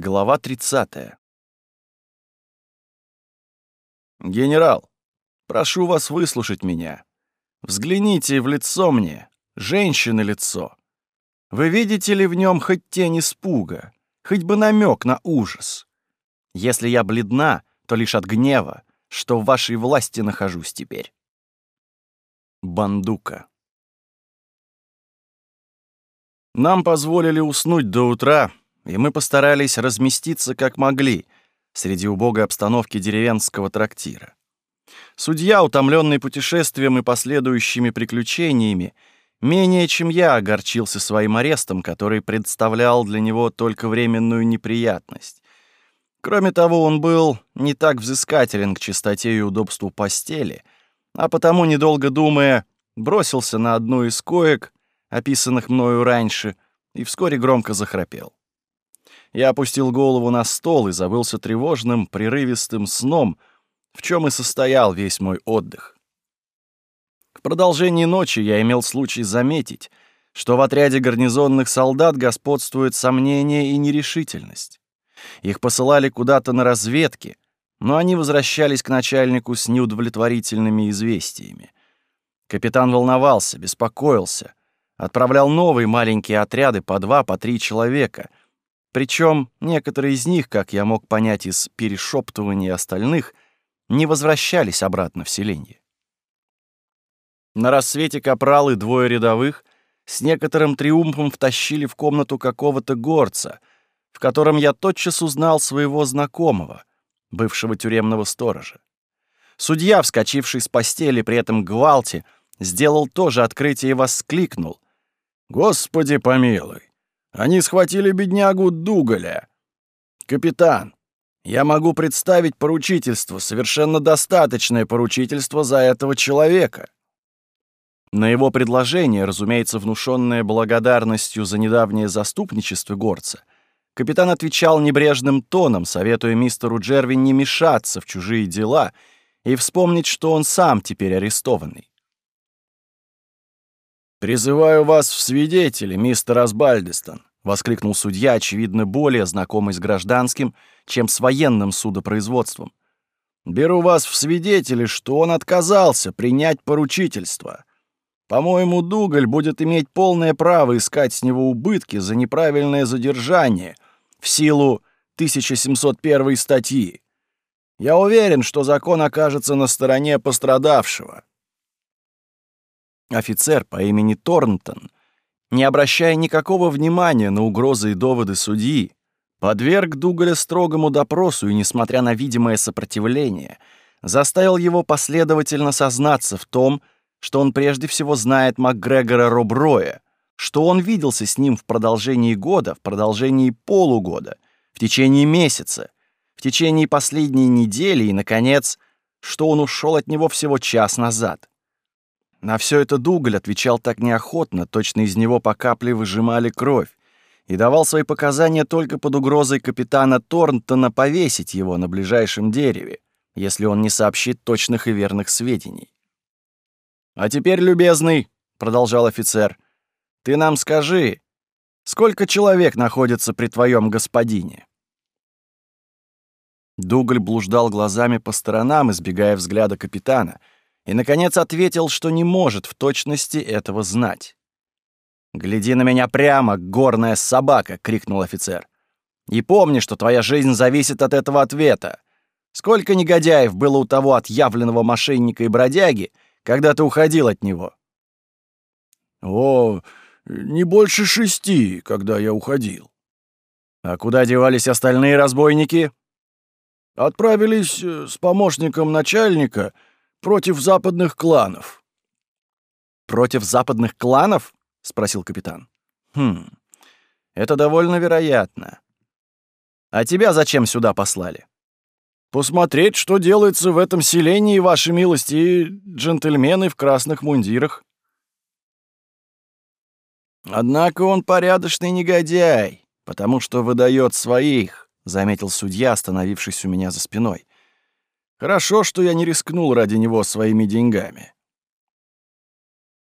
Глава 30. «Генерал, прошу вас выслушать меня. Взгляните в лицо мне, женщины лицо. Вы видите ли в нем хоть тень испуга, хоть бы намек на ужас? Если я бледна, то лишь от гнева, что в вашей власти нахожусь теперь». Бандука. Нам позволили уснуть до утра, и мы постарались разместиться как могли среди убогой обстановки деревенского трактира. Судья, утомленный путешествием и последующими приключениями, менее чем я огорчился своим арестом, который представлял для него только временную неприятность. Кроме того, он был не так взыскателен к чистоте и удобству постели, а потому, недолго думая, бросился на одну из коек, описанных мною раньше, и вскоре громко захрапел. Я опустил голову на стол и забылся тревожным, прерывистым сном, в чем и состоял весь мой отдых. В продолжении ночи я имел случай заметить, что в отряде гарнизонных солдат господствует сомнение и нерешительность. Их посылали куда-то на разведки, но они возвращались к начальнику с неудовлетворительными известиями. Капитан волновался, беспокоился, отправлял новые маленькие отряды по два, по три человека, причем некоторые из них, как я мог понять из перешептывания остальных, не возвращались обратно в селение. На рассвете капралы двое рядовых с некоторым триумфом втащили в комнату какого-то горца, в котором я тотчас узнал своего знакомого, бывшего тюремного сторожа. Судья, вскочивший с постели при этом гвалте, сделал тоже открытие и воскликнул. «Господи помилуй! Они схватили беднягу Дугаля. Капитан, я могу представить поручительство, совершенно достаточное поручительство за этого человека. На его предложение, разумеется, внушенное благодарностью за недавнее заступничество горца, капитан отвечал небрежным тоном, советуя мистеру Джерви не мешаться в чужие дела и вспомнить, что он сам теперь арестованный. «Призываю вас в свидетели, мистер Асбальдистон», — воскликнул судья, очевидно, более знакомый с гражданским, чем с военным судопроизводством. «Беру вас в свидетели, что он отказался принять поручительство. По-моему, Дугаль будет иметь полное право искать с него убытки за неправильное задержание в силу 1701 статьи. Я уверен, что закон окажется на стороне пострадавшего. Офицер по имени Торнтон, не обращая никакого внимания на угрозы и доводы судьи, подверг Дугаля строгому допросу и, несмотря на видимое сопротивление, заставил его последовательно сознаться в том, что он прежде всего знает МакГрегора Роброя, что он виделся с ним в продолжении года, в продолжении полугода, в течение месяца, в течение последней недели и, наконец, что он ушел от него всего час назад. На все это Дуголь отвечал так неохотно, точно из него по капле выжимали кровь, и давал свои показания только под угрозой капитана Торнтона повесить его на ближайшем дереве, если он не сообщит точных и верных сведений. «А теперь, любезный», — продолжал офицер, — «ты нам скажи, сколько человек находится при твоем господине?» Дуголь блуждал глазами по сторонам, избегая взгляда капитана — и, наконец, ответил, что не может в точности этого знать. «Гляди на меня прямо, горная собака!» — крикнул офицер. «И помни, что твоя жизнь зависит от этого ответа. Сколько негодяев было у того отъявленного мошенника и бродяги, когда ты уходил от него?» «О, не больше шести, когда я уходил». «А куда девались остальные разбойники?» «Отправились э, с помощником начальника», против западных кланов». «Против западных кланов?» — спросил капитан. «Хм, это довольно вероятно. А тебя зачем сюда послали?» «Посмотреть, что делается в этом селении, ваши милости, и джентльмены в красных мундирах». «Однако он порядочный негодяй, потому что выдает своих», — заметил судья, остановившись у меня за спиной. Хорошо, что я не рискнул ради него своими деньгами.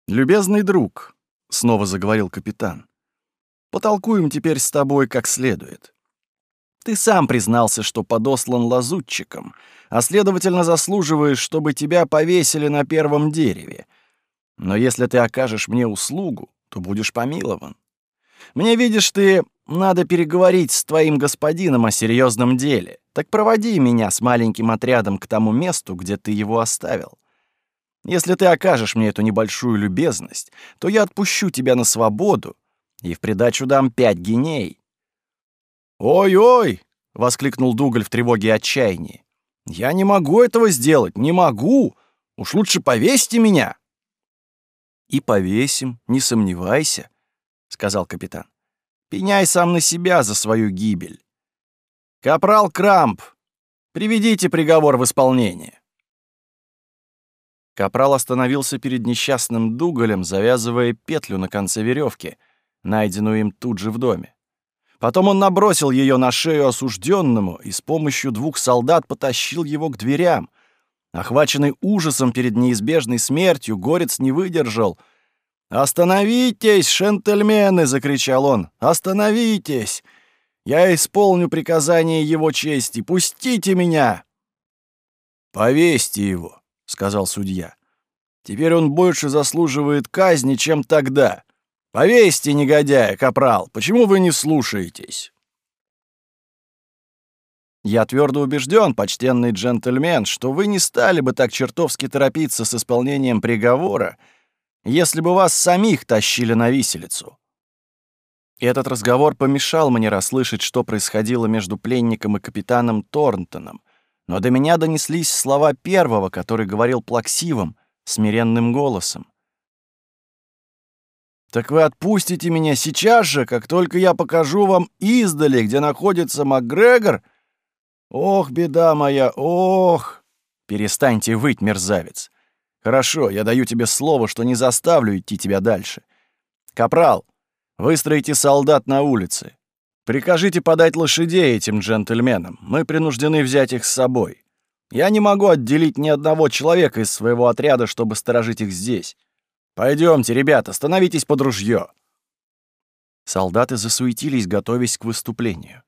«Любезный друг», — снова заговорил капитан, — «потолкуем теперь с тобой как следует. Ты сам признался, что подослан лазутчиком, а, следовательно, заслуживаешь, чтобы тебя повесили на первом дереве. Но если ты окажешь мне услугу, то будешь помилован. Мне, видишь ты, надо переговорить с твоим господином о серьезном деле. Так проводи меня с маленьким отрядом к тому месту, где ты его оставил. Если ты окажешь мне эту небольшую любезность, то я отпущу тебя на свободу и в придачу дам пять геней». «Ой-ой!» — воскликнул Дугаль в тревоге и отчаянии. «Я не могу этого сделать, не могу! Уж лучше повесьте меня!» «И повесим, не сомневайся», сказал капитан. Пеняй сам на себя за свою гибель. Капрал Крамп, приведите приговор в исполнение. Капрал остановился перед несчастным Дугалем, завязывая петлю на конце веревки, найденную им тут же в доме. Потом он набросил ее на шею осужденному и с помощью двух солдат потащил его к дверям. Охваченный ужасом перед неизбежной смертью, горец не выдержал — «Остановитесь, шентельмены!» — закричал он. «Остановитесь! Я исполню приказание его чести! Пустите меня!» «Повесьте его!» — сказал судья. «Теперь он больше заслуживает казни, чем тогда. Повесьте, негодяя, капрал! Почему вы не слушаетесь?» Я твердо убежден, почтенный джентльмен, что вы не стали бы так чертовски торопиться с исполнением приговора, — если бы вас самих тащили на виселицу». Этот разговор помешал мне расслышать, что происходило между пленником и капитаном Торнтоном, но до меня донеслись слова первого, который говорил плаксивым, смиренным голосом. «Так вы отпустите меня сейчас же, как только я покажу вам издали, где находится МакГрегор? Ох, беда моя, ох!» «Перестаньте выть, мерзавец! Хорошо, я даю тебе слово, что не заставлю идти тебя дальше. Капрал, выстроите солдат на улице. Прикажите подать лошадей этим джентльменам. Мы принуждены взять их с собой. Я не могу отделить ни одного человека из своего отряда, чтобы сторожить их здесь. Пойдемте, ребята, становитесь под ружье. Солдаты засуетились, готовясь к выступлению.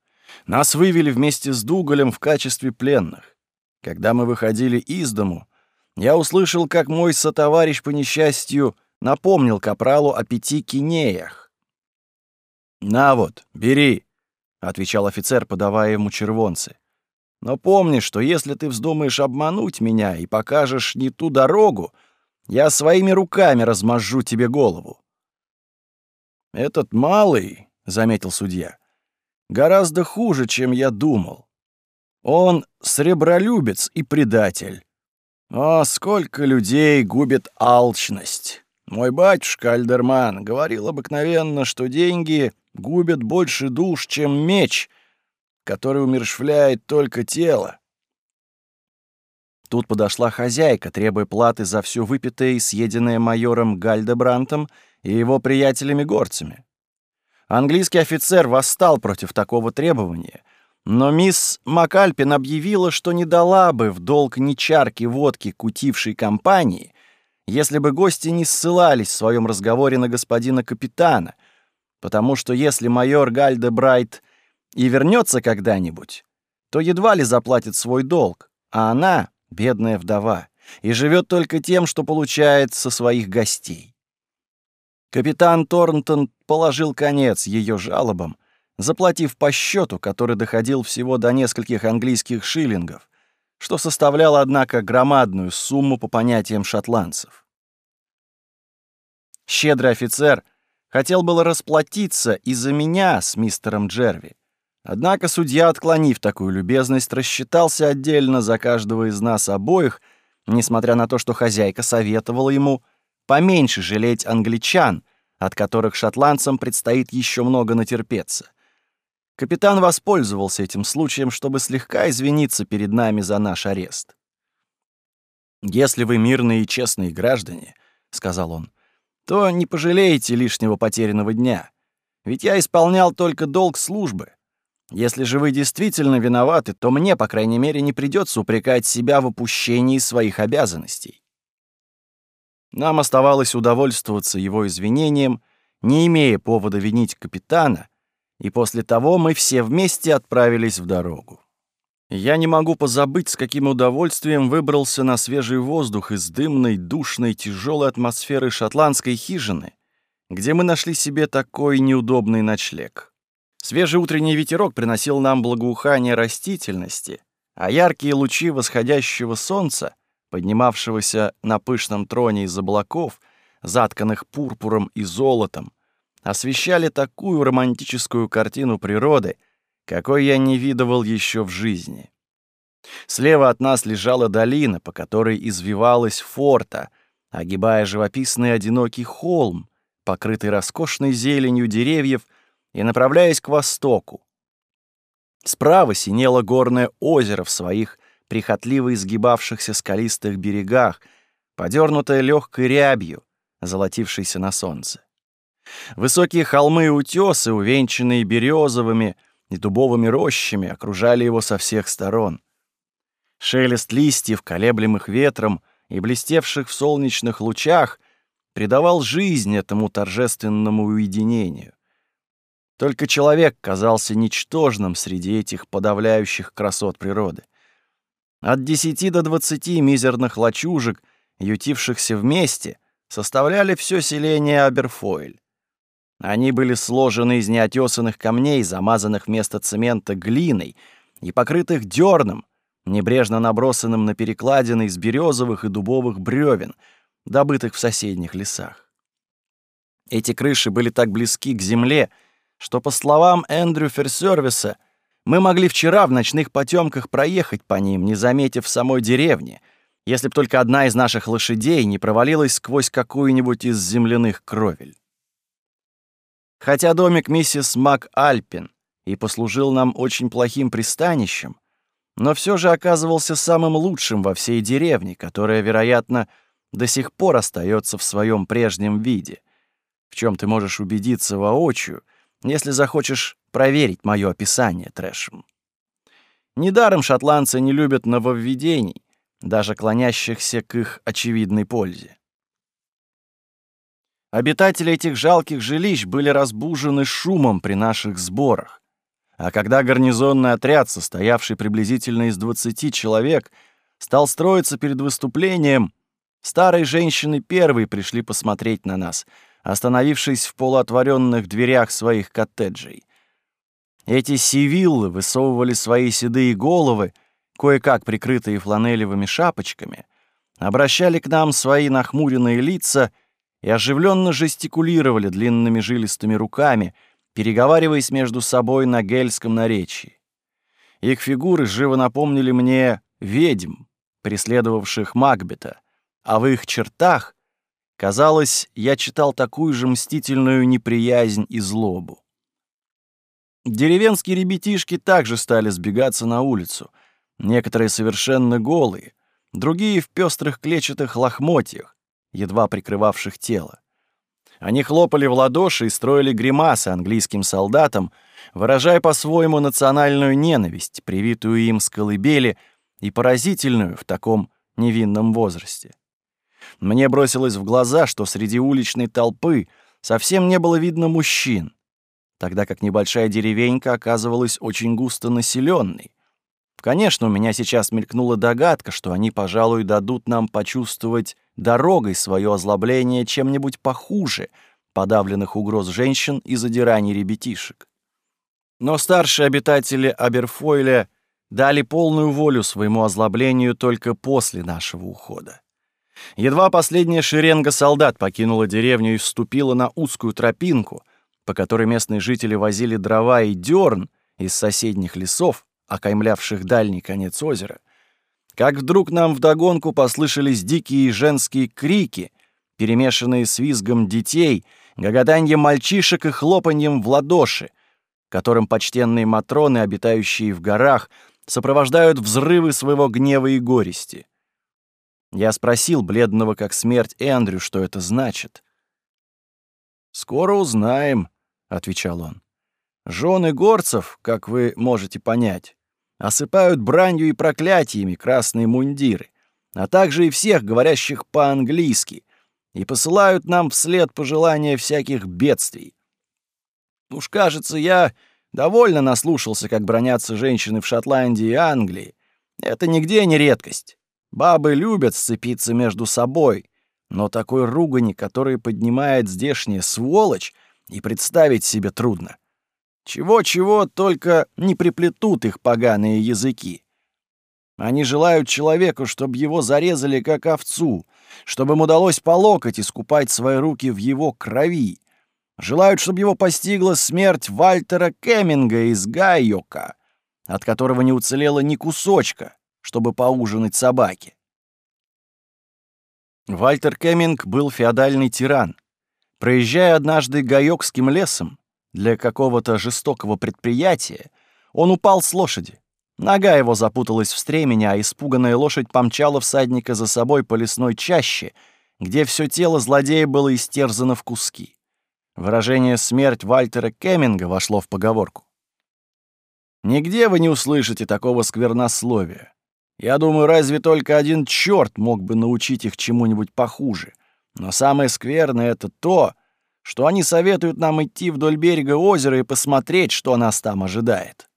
Нас вывели вместе с Дугалем в качестве пленных. Когда мы выходили из дому, я услышал, как мой сотоварищ по несчастью напомнил капралу о пяти кинеях. «На вот, бери», — отвечал офицер, подавая ему червонцы. «Но помни, что если ты вздумаешь обмануть меня и покажешь не ту дорогу, я своими руками размажу тебе голову». «Этот малый», — заметил судья, — «гораздо хуже, чем я думал. Он сребролюбец и предатель. О, сколько людей губит алчность! Мой батюшка Альдерман говорил обыкновенно, что деньги губят больше душ, чем меч, который умершвляет только тело. Тут подошла хозяйка, требуя платы за все выпитое и съеденное майором Гальдебрантом и его приятелями-горцами. Английский офицер восстал против такого требования — но мисс Макальпин объявила, что не дала бы в долг ни чарки водки кутившей компании, если бы гости не ссылались в своем разговоре на господина капитана, потому что если майор Гальде Брайт и вернется когда-нибудь, то едва ли заплатит свой долг, а она — бедная вдова, и живет только тем, что получает со своих гостей. Капитан Торнтон положил конец ее жалобам, заплатив по счету, который доходил всего до нескольких английских шиллингов, что составляло, однако, громадную сумму по понятиям шотландцев. Щедрый офицер хотел было расплатиться и за меня с мистером Джерви, однако судья, отклонив такую любезность, рассчитался отдельно за каждого из нас обоих, несмотря на то, что хозяйка советовала ему поменьше жалеть англичан, от которых шотландцам предстоит еще много натерпеться. Капитан воспользовался этим случаем, чтобы слегка извиниться перед нами за наш арест. «Если вы мирные и честные граждане», — сказал он, — «то не пожалеете лишнего потерянного дня, ведь я исполнял только долг службы. Если же вы действительно виноваты, то мне, по крайней мере, не придется упрекать себя в опущении своих обязанностей». Нам оставалось удовольствоваться его извинением, не имея повода винить капитана — и после того мы все вместе отправились в дорогу. Я не могу позабыть, с каким удовольствием выбрался на свежий воздух из дымной, душной, тяжелой атмосферы шотландской хижины, где мы нашли себе такой неудобный ночлег. Свежий утренний ветерок приносил нам благоухание растительности, а яркие лучи восходящего солнца, поднимавшегося на пышном троне из облаков, затканных пурпуром и золотом, освещали такую романтическую картину природы, какой я не видывал еще в жизни. Слева от нас лежала долина, по которой извивалась форта, огибая живописный одинокий холм, покрытый роскошной зеленью деревьев, и направляясь к востоку. Справа синело горное озеро в своих прихотливо изгибавшихся скалистых берегах, подернутое легкой рябью, золотившейся на солнце. Высокие холмы и утесы, увенчанные березовыми и дубовыми рощами, окружали его со всех сторон. Шелест листьев, колеблемых ветром и блестевших в солнечных лучах, придавал жизнь этому торжественному уединению. Только человек казался ничтожным среди этих подавляющих красот природы. От 10 до 20 мизерных лачужек, ютившихся вместе, составляли все селение Аберфойль. Они были сложены из неотесанных камней, замазанных вместо цемента глиной и покрытых дерном, небрежно набросанным на перекладины из березовых и дубовых бревен, добытых в соседних лесах. Эти крыши были так близки к земле, что, по словам Эндрю Ферсервиса, мы могли вчера в ночных потемках проехать по ним, не заметив самой деревни, если б только одна из наших лошадей не провалилась сквозь какую-нибудь из земляных кровель. Хотя домик миссис Мак Альпин и послужил нам очень плохим пристанищем, но все же оказывался самым лучшим во всей деревне, которая, вероятно, до сих пор остается в своем прежнем виде, в чем ты можешь убедиться воочию, если захочешь проверить мое описание трэшем. Недаром шотландцы не любят нововведений, даже клонящихся к их очевидной пользе. Обитатели этих жалких жилищ были разбужены шумом при наших сборах. А когда гарнизонный отряд, состоявший приблизительно из 20 человек, стал строиться перед выступлением, старые женщины первые пришли посмотреть на нас, остановившись в полуотворенных дверях своих коттеджей. Эти сивиллы высовывали свои седые головы, кое-как прикрытые фланелевыми шапочками, обращали к нам свои нахмуренные лица — и оживленно жестикулировали длинными жилистыми руками, переговариваясь между собой на гельском наречии. Их фигуры живо напомнили мне ведьм, преследовавших Макбета, а в их чертах, казалось, я читал такую же мстительную неприязнь и злобу. Деревенские ребятишки также стали сбегаться на улицу, некоторые совершенно голые, другие в пестрых клетчатых лохмотьях, едва прикрывавших тело. Они хлопали в ладоши и строили гримасы английским солдатам, выражая по-своему национальную ненависть, привитую им с колыбели и поразительную в таком невинном возрасте. Мне бросилось в глаза, что среди уличной толпы совсем не было видно мужчин, тогда как небольшая деревенька оказывалась очень густо населенной. Конечно, у меня сейчас мелькнула догадка, что они, пожалуй, дадут нам почувствовать дорогой свое озлобление чем-нибудь похуже подавленных угроз женщин и задираний ребятишек. Но старшие обитатели Аберфойля дали полную волю своему озлоблению только после нашего ухода. Едва последняя шеренга солдат покинула деревню и вступила на узкую тропинку, по которой местные жители возили дрова и дерн из соседних лесов, окаймлявших дальний конец озера, как вдруг нам вдогонку послышались дикие женские крики, перемешанные с визгом детей, гоготаньем мальчишек и хлопаньем в ладоши, которым почтенные матроны, обитающие в горах, сопровождают взрывы своего гнева и горести. Я спросил бледного как смерть Эндрю, что это значит. «Скоро узнаем», — отвечал он. «Жены горцев, как вы можете понять, осыпают бранью и проклятиями красные мундиры, а также и всех, говорящих по-английски, и посылают нам вслед пожелания всяких бедствий. Уж кажется, я довольно наслушался, как бронятся женщины в Шотландии и Англии. Это нигде не редкость. Бабы любят сцепиться между собой, но такой ругани, который поднимает здешняя сволочь, и представить себе трудно. Чего-чего только не приплетут их поганые языки. Они желают человеку, чтобы его зарезали как овцу, чтобы им удалось по локоть искупать свои руки в его крови. Желают, чтобы его постигла смерть Вальтера Кеминга из Гайока, от которого не уцелело ни кусочка, чтобы поужинать собаки. Вальтер Кеминг был феодальный тиран. Проезжая однажды Гайокским лесом, для какого-то жестокого предприятия, он упал с лошади. Нога его запуталась в стремени, а испуганная лошадь помчала всадника за собой по лесной чаще, где все тело злодея было истерзано в куски. Выражение «смерть Вальтера Кеминга вошло в поговорку. Нигде вы не услышите такого сквернословия. Я думаю, разве только один черт мог бы научить их чему-нибудь похуже. Но самое скверное — это то, что они советуют нам идти вдоль берега озера и посмотреть, что нас там ожидает.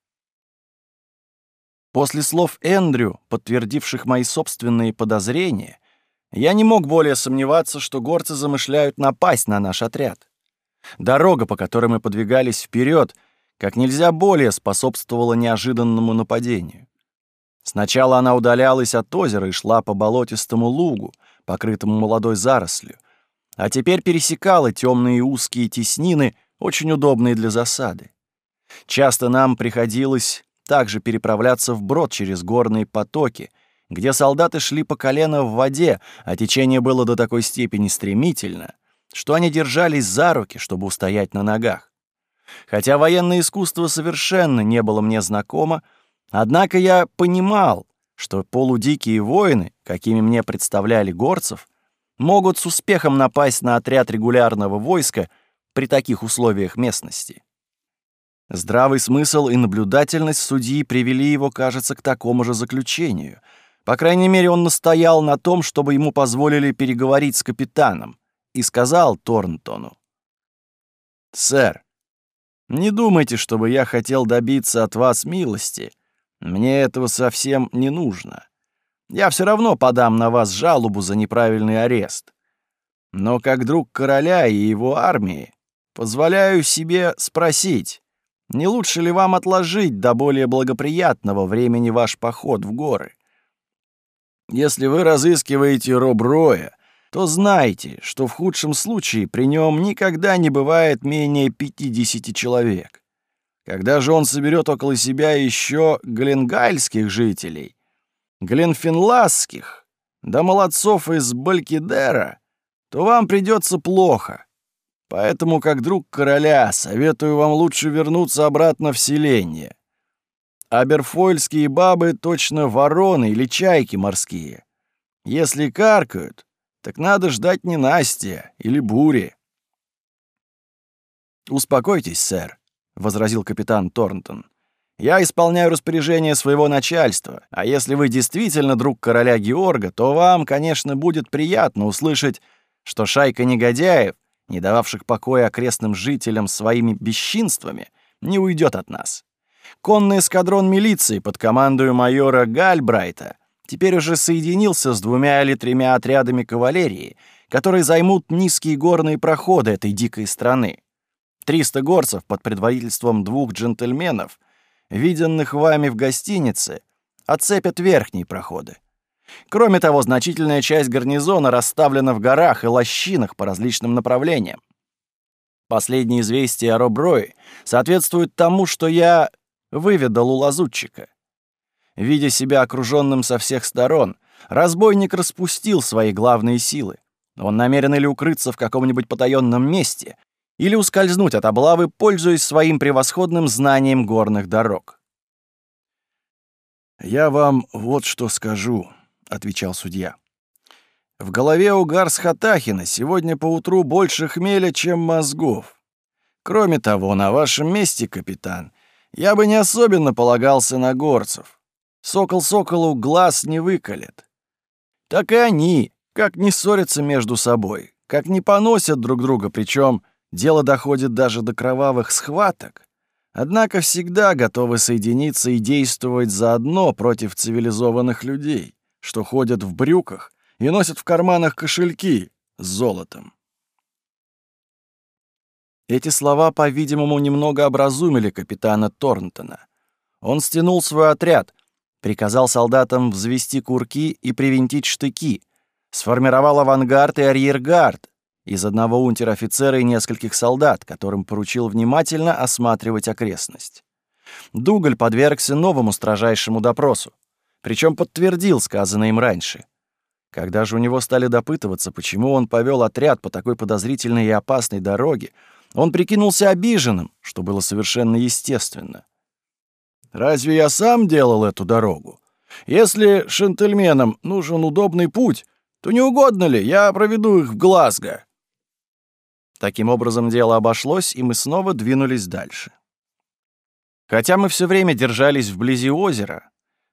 После слов Эндрю, подтвердивших мои собственные подозрения, я не мог более сомневаться, что горцы замышляют напасть на наш отряд. Дорога, по которой мы подвигались вперед, как нельзя более способствовала неожиданному нападению. Сначала она удалялась от озера и шла по болотистому лугу, покрытому молодой зарослью, а теперь пересекала темные узкие теснины, очень удобные для засады. Часто нам приходилось также переправляться вброд через горные потоки, где солдаты шли по колено в воде, а течение было до такой степени стремительно, что они держались за руки, чтобы устоять на ногах. Хотя военное искусство совершенно не было мне знакомо, однако я понимал, что полудикие воины, какими мне представляли горцев, — могут с успехом напасть на отряд регулярного войска при таких условиях местности. Здравый смысл и наблюдательность судьи привели его, кажется, к такому же заключению. По крайней мере, он настоял на том, чтобы ему позволили переговорить с капитаном, и сказал Торнтону. «Сэр, не думайте, чтобы я хотел добиться от вас милости. Мне этого совсем не нужно. Я все равно подам на вас жалобу за неправильный арест. Но как друг короля и его армии, позволяю себе спросить, не лучше ли вам отложить до более благоприятного времени ваш поход в горы? Если вы разыскиваете Роброя, то знайте, что в худшем случае при нем никогда не бывает менее 50 человек. Когда же он соберет около себя еще гленгальских жителей, Гленфинласских да молодцов из Балькидера, то вам придется плохо. Поэтому, как друг короля, советую вам лучше вернуться обратно в селение. Аберфойльские бабы точно вороны или чайки морские. Если каркают, так надо ждать не ненастья или бури. «Успокойтесь, сэр», — возразил капитан Торнтон. Я исполняю распоряжение своего начальства, а если вы действительно друг короля Георга, то вам, конечно, будет приятно услышать, что шайка негодяев, не дававших покоя окрестным жителям своими бесчинствами, не уйдет от нас. Конный эскадрон милиции под командою майора Гальбрайта теперь уже соединился с двумя или тремя отрядами кавалерии, которые займут низкие горные проходы этой дикой страны. 300 горцев под предводительством двух джентльменов — виденных вами в гостинице, отцепят верхние проходы. Кроме того, значительная часть гарнизона расставлена в горах и лощинах по различным направлениям. Последние известия о Роброе соответствуют тому, что я выведал у лазутчика. Видя себя окруженным со всех сторон, разбойник распустил свои главные силы. Он намерен или укрыться в каком-нибудь потаенном месте, или ускользнуть от облавы, пользуясь своим превосходным знанием горных дорог. «Я вам вот что скажу», — отвечал судья. «В голове у Гарс Хатахина сегодня поутру больше хмеля, чем мозгов. Кроме того, на вашем месте, капитан, я бы не особенно полагался на горцев. Сокол соколу глаз не выколет. Так и они, как не ссорятся между собой, как не поносят друг друга, причем дело доходит даже до кровавых схваток, однако всегда готовы соединиться и действовать заодно против цивилизованных людей, что ходят в брюках и носят в карманах кошельки с золотом. Эти слова, по-видимому, немного образумили капитана Торнтона. Он стянул свой отряд, приказал солдатам взвести курки и привинтить штыки, сформировал авангард и арьергард, из одного унтер-офицера и нескольких солдат, которым поручил внимательно осматривать окрестность. Дугаль подвергся новому строжайшему допросу, причем подтвердил сказанное им раньше. Когда же у него стали допытываться, почему он повел отряд по такой подозрительной и опасной дороге, он прикинулся обиженным, что было совершенно естественно. «Разве я сам делал эту дорогу? Если шентельменам нужен удобный путь, то не угодно ли я проведу их в Глазго?» Таким образом дело обошлось, и мы снова двинулись дальше. Хотя мы все время держались вблизи озера,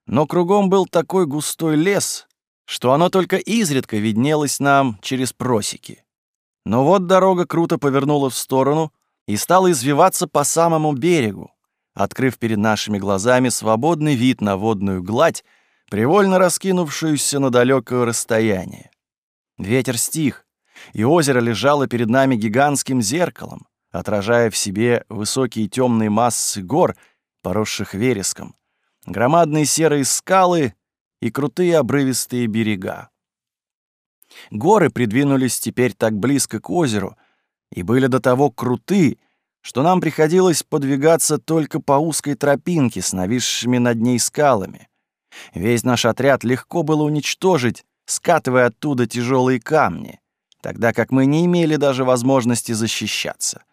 но кругом был такой густой лес, что оно только изредка виднелось нам через просеки. Но вот дорога круто повернула в сторону и стала извиваться по самому берегу, открыв перед нашими глазами свободный вид на водную гладь, привольно раскинувшуюся на далекое расстояние. Ветер стих, и озеро лежало перед нами гигантским зеркалом, отражая в себе высокие темные массы гор, поросших вереском, громадные серые скалы и крутые обрывистые берега. Горы придвинулись теперь так близко к озеру и были до того круты, что нам приходилось подвигаться только по узкой тропинке с нависшими над ней скалами. Весь наш отряд легко было уничтожить, скатывая оттуда тяжелые камни тогда как мы не имели даже возможности защищаться.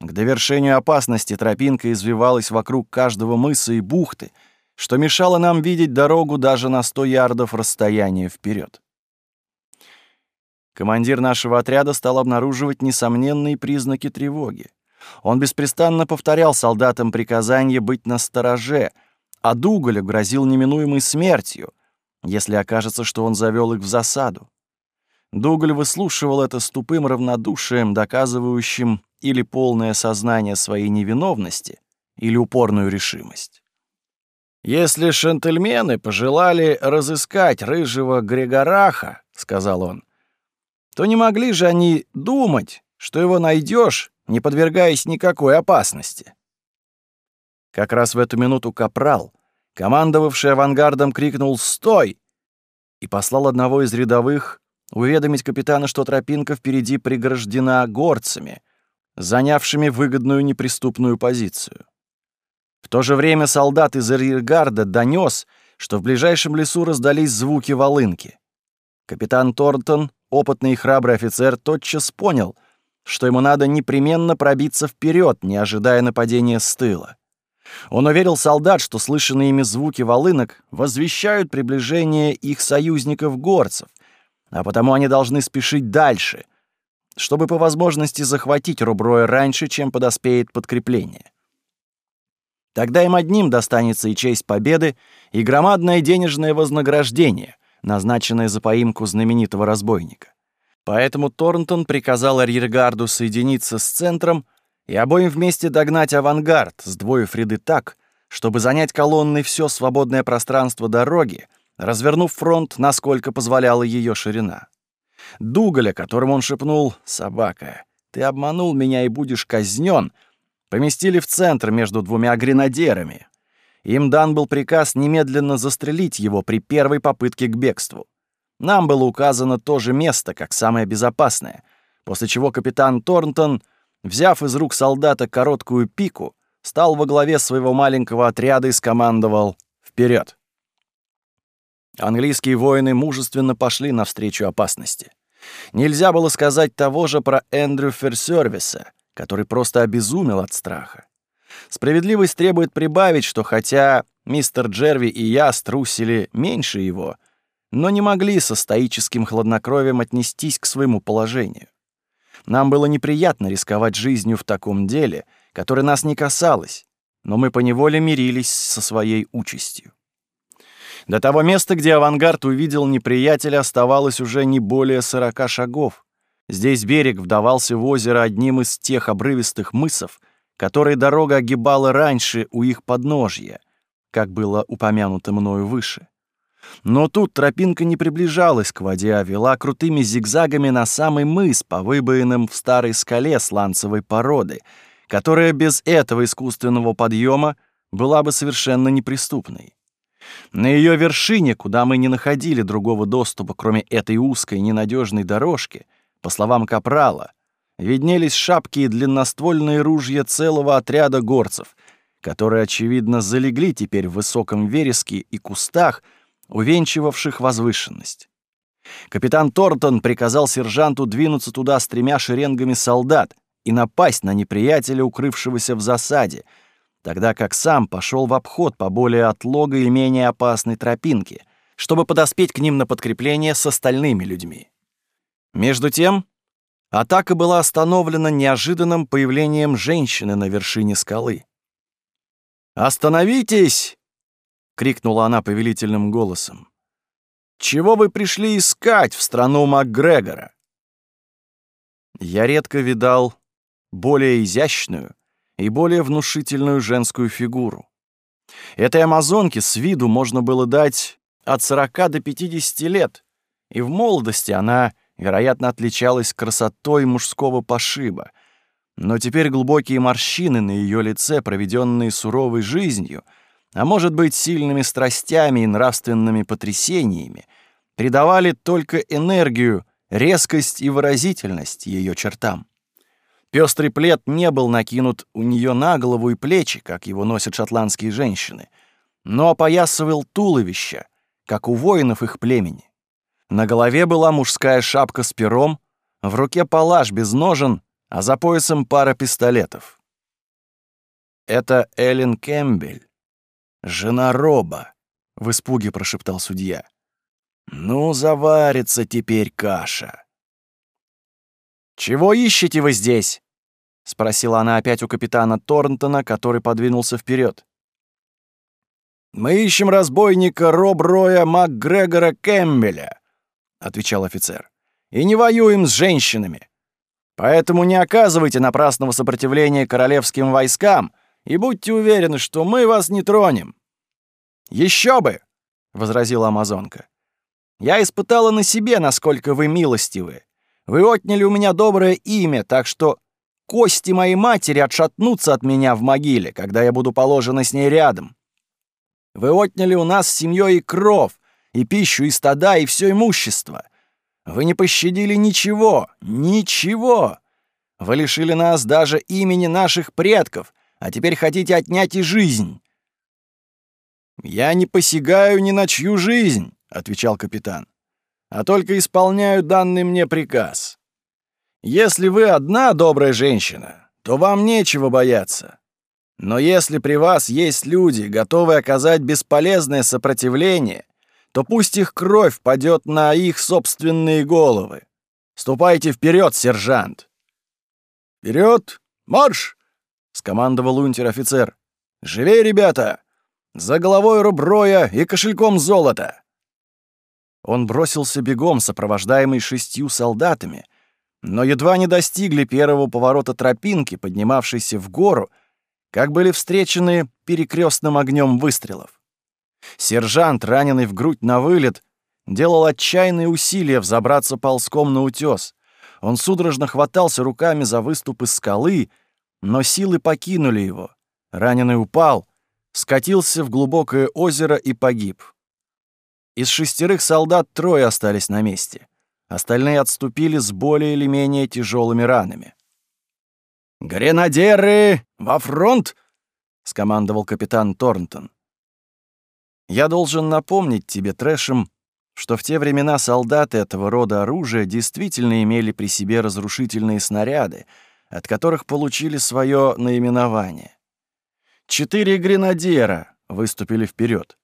К довершению опасности тропинка извивалась вокруг каждого мыса и бухты, что мешало нам видеть дорогу даже на сто ярдов расстояния вперед. Командир нашего отряда стал обнаруживать несомненные признаки тревоги. Он беспрестанно повторял солдатам приказание быть на настороже, а Дуголю грозил неминуемой смертью, если окажется, что он завел их в засаду. Дуголь выслушивал это с тупым равнодушием, доказывающим или полное сознание своей невиновности, или упорную решимость. «Если шентельмены пожелали разыскать рыжего Грегораха, — сказал он, — то не могли же они думать, что его найдешь, не подвергаясь никакой опасности». Как раз в эту минуту капрал, командовавший авангардом, крикнул «Стой!» и послал одного из рядовых уведомить капитана, что тропинка впереди преграждена горцами, занявшими выгодную неприступную позицию. В то же время солдат из арьергарда донес, что в ближайшем лесу раздались звуки волынки. Капитан Торнтон, опытный и храбрый офицер, тотчас понял, что ему надо непременно пробиться вперед, не ожидая нападения с тыла. Он уверил солдат, что слышанные ими звуки волынок возвещают приближение их союзников-горцев — а потому они должны спешить дальше, чтобы по возможности захватить Руброя раньше, чем подоспеет подкрепление. Тогда им одним достанется и честь победы, и громадное денежное вознаграждение, назначенное за поимку знаменитого разбойника. Поэтому Торнтон приказал арьергарду соединиться с центром и обоим вместе догнать авангард, сдвоив ряды так, чтобы занять колонной все свободное пространство дороги, развернув фронт, насколько позволяла ее ширина. Дугаля, которому он шепнул «Собака, ты обманул меня и будешь казнен», поместили в центр между двумя гренадерами. Им дан был приказ немедленно застрелить его при первой попытке к бегству. Нам было указано то же место, как самое безопасное, после чего капитан Торнтон, взяв из рук солдата короткую пику, стал во главе своего маленького отряда и скомандовал «Вперед!». Английские воины мужественно пошли навстречу опасности. Нельзя было сказать того же про Эндрю Ферсервиса, который просто обезумел от страха. Справедливость требует прибавить, что хотя мистер Джерви и я струсили меньше его, но не могли со стоическим хладнокровием отнестись к своему положению. Нам было неприятно рисковать жизнью в таком деле, которое нас не касалось, но мы поневоле мирились со своей участью. До того места, где авангард увидел неприятеля, оставалось уже не более сорока шагов. Здесь берег вдавался в озеро одним из тех обрывистых мысов, которые дорога огибала раньше у их подножья, как было упомянуто мною выше. Но тут тропинка не приближалась к воде, а вела крутыми зигзагами на самый мыс по выбоинам в старой скале сланцевой породы, которая без этого искусственного подъема была бы совершенно неприступной. На ее вершине, куда мы не находили другого доступа, кроме этой узкой ненадежной дорожки, по словам Капрала, виднелись шапки и длинноствольные ружья целого отряда горцев, которые, очевидно, залегли теперь в высоком вереске и кустах, увенчивавших возвышенность. Капитан Тортон приказал сержанту двинуться туда с тремя шеренгами солдат и напасть на неприятеля, укрывшегося в засаде — тогда как сам пошел в обход по более отлогой и менее опасной тропинке, чтобы подоспеть к ним на подкрепление с остальными людьми. Между тем, атака была остановлена неожиданным появлением женщины на вершине скалы. «Остановитесь!» — крикнула она повелительным голосом. «Чего вы пришли искать в страну МакГрегора?» Я редко видал более изящную — и более внушительную женскую фигуру. Этой амазонке с виду можно было дать от 40 до 50 лет, и в молодости она, вероятно, отличалась красотой мужского пошиба. Но теперь глубокие морщины на ее лице, проведенные суровой жизнью, а может быть, сильными страстями и нравственными потрясениями, придавали только энергию, резкость и выразительность ее чертам. Пестрый плед не был накинут у нее на голову и плечи, как его носят шотландские женщины, но опоясывал туловище, как у воинов их племени. На голове была мужская шапка с пером, в руке палаш без ножен, а за поясом пара пистолетов. «Это Эллен Кэмпбель, жена Роба», — в испуге прошептал судья. «Ну, заварится теперь каша». «Чего ищете вы здесь?» — спросила она опять у капитана Торнтона, который подвинулся вперед. «Мы ищем разбойника Роб Роя МакГрегора Кэмпбеля», — отвечал офицер, — «и не воюем с женщинами. Поэтому не оказывайте напрасного сопротивления королевским войскам и будьте уверены, что мы вас не тронем». «Еще бы!» — возразила амазонка. «Я испытала на себе, насколько вы милостивы. Вы отняли у меня доброе имя, так что кости моей матери отшатнутся от меня в могиле, когда я буду положена с ней рядом. Вы отняли у нас с семьей и кров, и пищу, и стада, и все имущество. Вы не пощадили ничего, ничего. Вы лишили нас даже имени наших предков, а теперь хотите отнять и жизнь». «Я не посягаю ни на чью жизнь», — отвечал капитан, «а только исполняю данный мне приказ. Если вы одна добрая женщина, то вам нечего бояться. Но если при вас есть люди, готовые оказать бесполезное сопротивление, то пусть их кровь падет на их собственные головы. Ступайте вперед, сержант!» «Вперед! Марш!» — скомандовал унтер-офицер. «Живей, ребята! За головой руброя и кошельком золота!» Он бросился бегом, сопровождаемый шестью солдатами — но едва не достигли первого поворота тропинки, поднимавшейся в гору, как были встречены перекрестным огнем выстрелов. Сержант, раненый в грудь на вылет, делал отчаянные усилия взобраться ползком на утес. Он судорожно хватался руками за выступы скалы, но силы покинули его. Раненый упал, скатился в глубокое озеро и погиб. Из шестерых солдат трое остались на месте — Остальные отступили с более или менее тяжелыми ранами. «Гренадеры! Во фронт!» — скомандовал капитан Торнтон. «Я должен напомнить тебе, Трэшем, что в те времена солдаты этого рода оружия действительно имели при себе разрушительные снаряды, от которых получили свое наименование. Четыре гренадера выступили вперед.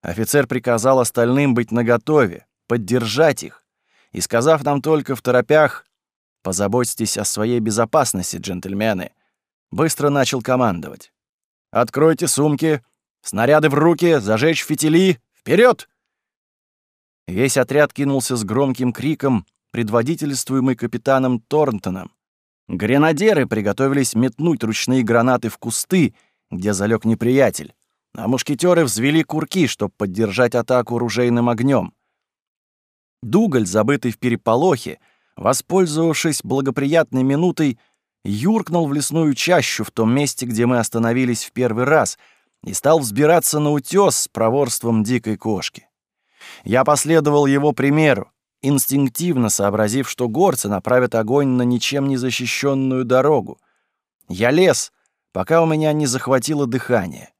Офицер приказал остальным быть наготове, поддержать их, и сказав нам только в торопях «Позаботьтесь о своей безопасности, джентльмены», быстро начал командовать. «Откройте сумки, снаряды в руки, зажечь фитили, вперед! Весь отряд кинулся с громким криком, предводительствуемый капитаном Торнтоном. Гренадеры приготовились метнуть ручные гранаты в кусты, где залег неприятель, а мушкетеры взвели курки, чтобы поддержать атаку ружейным огнем. Дугаль, забытый в переполохе, воспользовавшись благоприятной минутой, юркнул в лесную чащу в том месте, где мы остановились в первый раз, и стал взбираться на утёс с проворством дикой кошки. Я последовал его примеру, инстинктивно сообразив, что горцы направят огонь на ничем не защищенную дорогу. Я лез, пока у меня не захватило дыхание.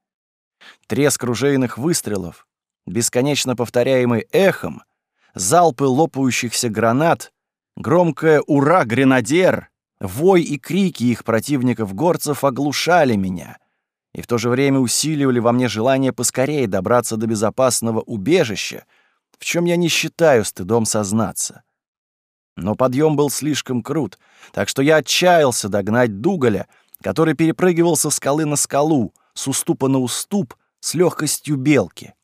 Треск ружейных выстрелов, бесконечно повторяемый эхом, залпы лопающихся гранат, громкое «Ура, гренадер!», вой и крики их противников-горцев оглушали меня и в то же время усиливали во мне желание поскорее добраться до безопасного убежища, в чем я не считаю стыдом сознаться. Но подъем был слишком крут, так что я отчаялся догнать Дуголя, который перепрыгивал со скалы на скалу, с уступа на уступ, с легкостью белки —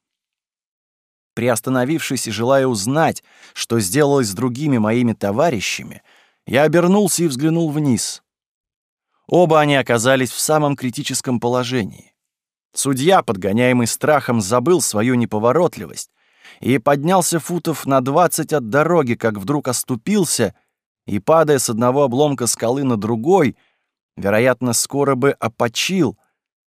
Приостановившись и желая узнать, что сделалось с другими моими товарищами, я обернулся и взглянул вниз. Оба они оказались в самом критическом положении. Судья, подгоняемый страхом, забыл свою неповоротливость и поднялся футов на двадцать от дороги, как вдруг оступился и, падая с одного обломка скалы на другой, вероятно, скоро бы опочил,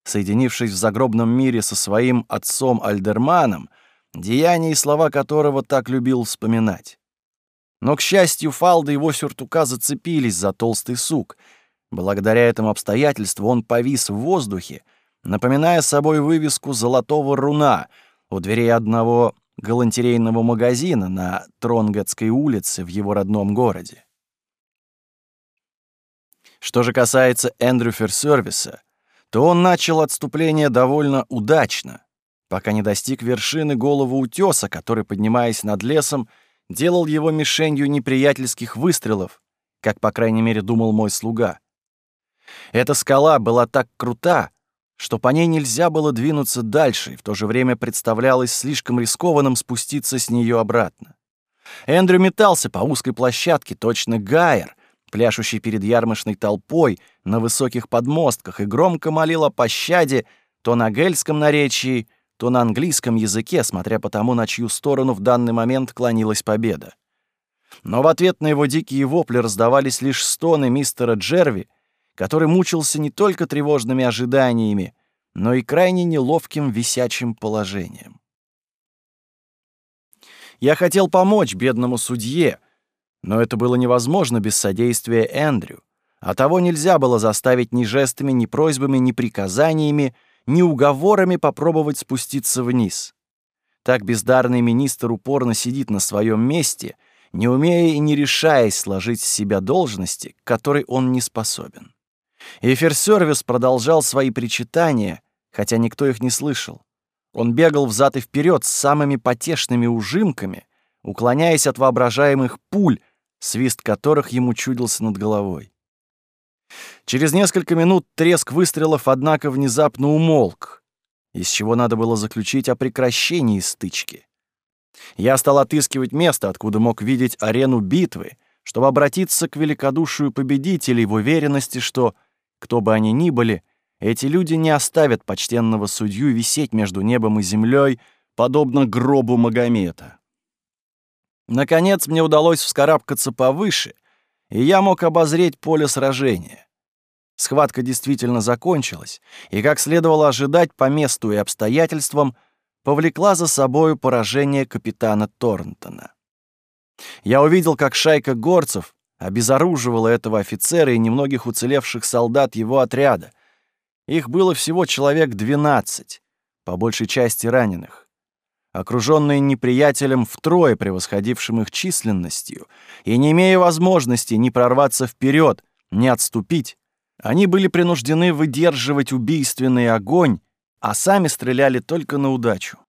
соединившись в загробном мире со своим отцом Альдерманом — Деяния и слова которого так любил вспоминать. Но, к счастью, фалды его сюртука зацепились за толстый сук. Благодаря этому обстоятельству он повис в воздухе, напоминая собой вывеску «Золотого руна» у дверей одного галантерейного магазина на Тронгатской улице в его родном городе. Что же касается Эндрю Ферсервиса, то он начал отступление довольно удачно — пока не достиг вершины голого утеса, который, поднимаясь над лесом, делал его мишенью неприятельских выстрелов, как, по крайней мере, думал мой слуга. Эта скала была так крута, что по ней нельзя было двинуться дальше, и в то же время представлялось слишком рискованным спуститься с нее обратно. Эндрю метался по узкой площадке, точно гайер, пляшущий перед ярмарочной толпой на высоких подмостках, и громко молил о пощаде то на гельском наречии — то на английском языке, смотря по тому, на чью сторону в данный момент клонилась победа. Но в ответ на его дикие вопли раздавались лишь стоны мистера Джерви, который мучился не только тревожными ожиданиями, но и крайне неловким висячим положением. Я хотел помочь бедному судье, но это было невозможно без содействия Эндрю, а того нельзя было заставить ни жестами, ни просьбами, ни приказаниями — ни уговорами попробовать спуститься вниз. Так бездарный министр упорно сидит на своем месте, не умея и не решаясь сложить с себя должности, к которой он не способен. Эфир-сервис продолжал свои причитания, хотя никто их не слышал. Он бегал взад и вперед с самыми потешными ужимками, уклоняясь от воображаемых пуль, свист которых ему чудился над головой. Через несколько минут треск выстрелов, однако, внезапно умолк, из чего надо было заключить о прекращении стычки. Я стал отыскивать место, откуда мог видеть арену битвы, чтобы обратиться к великодушию победителей в уверенности, что, кто бы они ни были, эти люди не оставят почтенного судью висеть между небом и землей, подобно гробу Магомета. Наконец мне удалось вскарабкаться повыше и я мог обозреть поле сражения. Схватка действительно закончилась, и, как следовало ожидать по месту и обстоятельствам, повлекла за собою поражение капитана Торнтона. Я увидел, как шайка горцев обезоруживала этого офицера и немногих уцелевших солдат его отряда. Их было всего человек 12, по большей части раненых окруженные неприятелем втрое превосходившим их численностью, и не имея возможности ни прорваться вперед, ни отступить, они были принуждены выдерживать убийственный огонь, а сами стреляли только на удачу.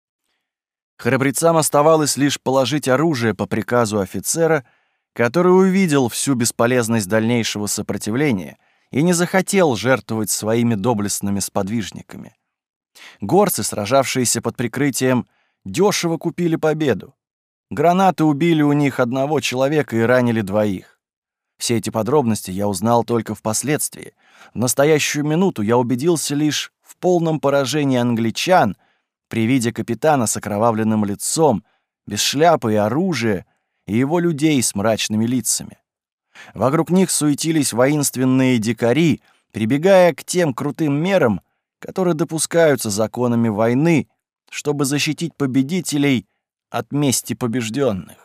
Храбрецам оставалось лишь положить оружие по приказу офицера, который увидел всю бесполезность дальнейшего сопротивления и не захотел жертвовать своими доблестными сподвижниками. Горцы, сражавшиеся под прикрытием Дешево купили победу. Гранаты убили у них одного человека и ранили двоих. Все эти подробности я узнал только впоследствии. В настоящую минуту я убедился лишь в полном поражении англичан при виде капитана с окровавленным лицом, без шляпы и оружия, и его людей с мрачными лицами. Вокруг них суетились воинственные дикари, прибегая к тем крутым мерам, которые допускаются законами войны чтобы защитить победителей от мести побежденных.